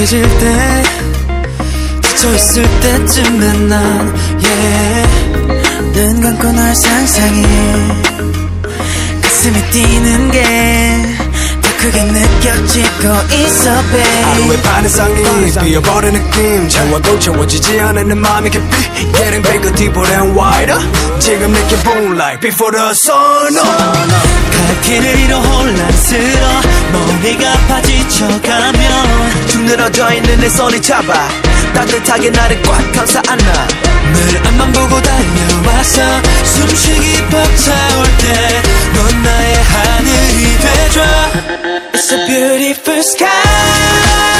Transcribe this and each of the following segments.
익숙해질 때 지쳐있을 때쯤에 난 yeah. 눈 감고 널 상상해. 가슴이 뛰는 게 크게 느껴지고 있어 babe. 하루의 반 이상이 비어버린 느낌. 채워도 채워지지 않는 마음이 깊이. Getting bigger, deeper and wider. 지금 느껴본 like before the sun 갈 길을 잃어 혼란스러 머리가 파지쳐가면 쭉 늘어져 있는 내 손이 잡아 따뜻하게 나를 꽉 감싸 안아 늘 앞만 보고 달려와서 숨쉬기 벅차올 때 넌 나의 하늘이 돼줘 It's a beautiful sky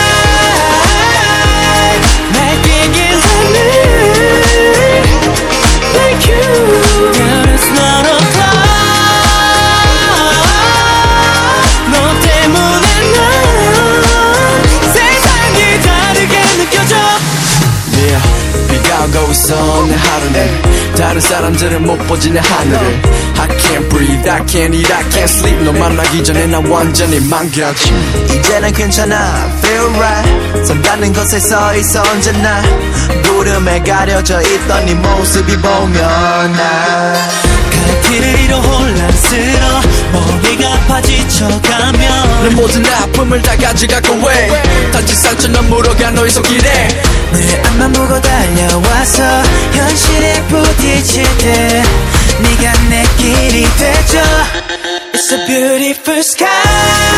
오고 있어 내 하루는 다른 사람들은 못 보지 내 하늘을. I can't breathe, I can't eat, I can't sleep. 너 만나기 전에 난 완전히 망가지 이제는 괜찮아, feel right. 산다는 것에 서 있어 언제나 구름에 가려져 있던 네 모습이 보면 나갈 길을 잃어 혼란스러 머리가 파지쳐가면 내 모든 아픔을 다 가져가고 왜 단지 상처는 물어가 너의 손길에? 내 앞만 보고 달려와서 현실에 부딪힐 때 네가 내 길이 되죠? It's a beautiful sky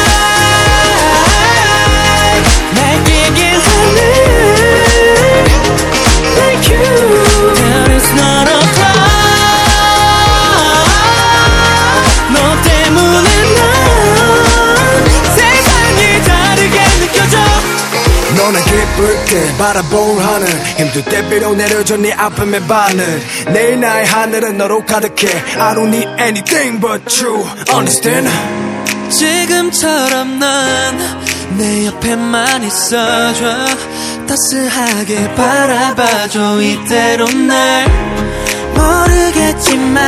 때 바라본 하늘 힘들 때 비로 내려줘 네 아픔의 바늘 내일 나의 하늘은 너로 가득해. I don't need anything but you. Understand? 지금처럼 난내 옆에만 있어줘. 따스하게 바라봐줘. 이대로 날 모르겠지만